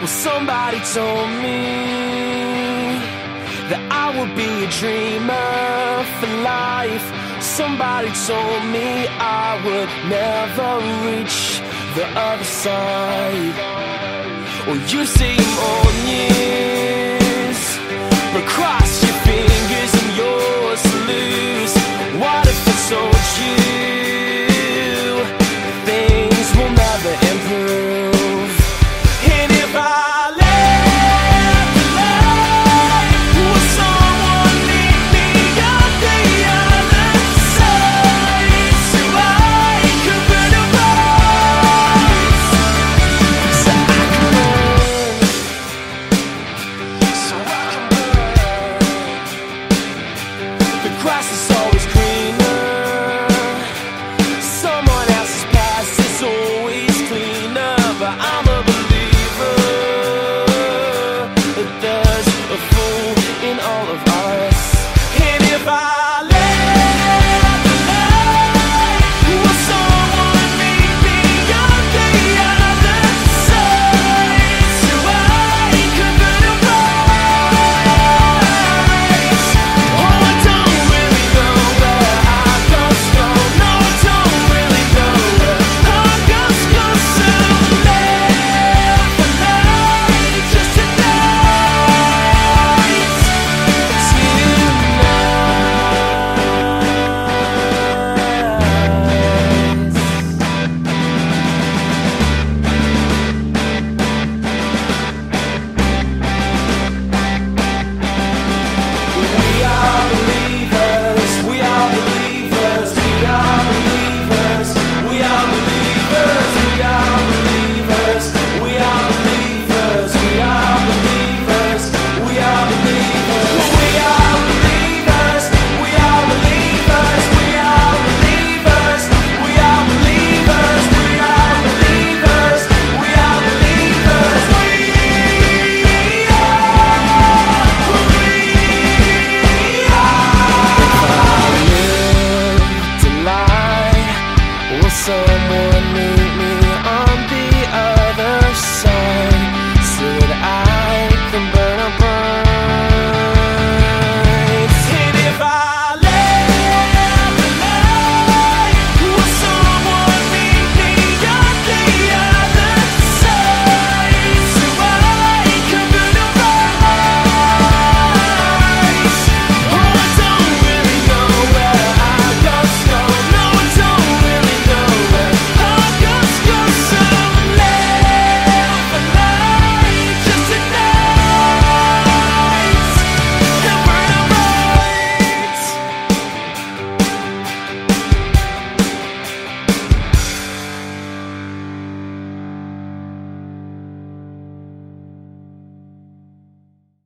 Well, somebody told me that I would be a dreamer for life. Somebody told me I would never reach the other side. Well, you see on years, but cross grass is always greener. Someone else's past is always cleaner. But I'm a believer that there's a fool in all of us. And if I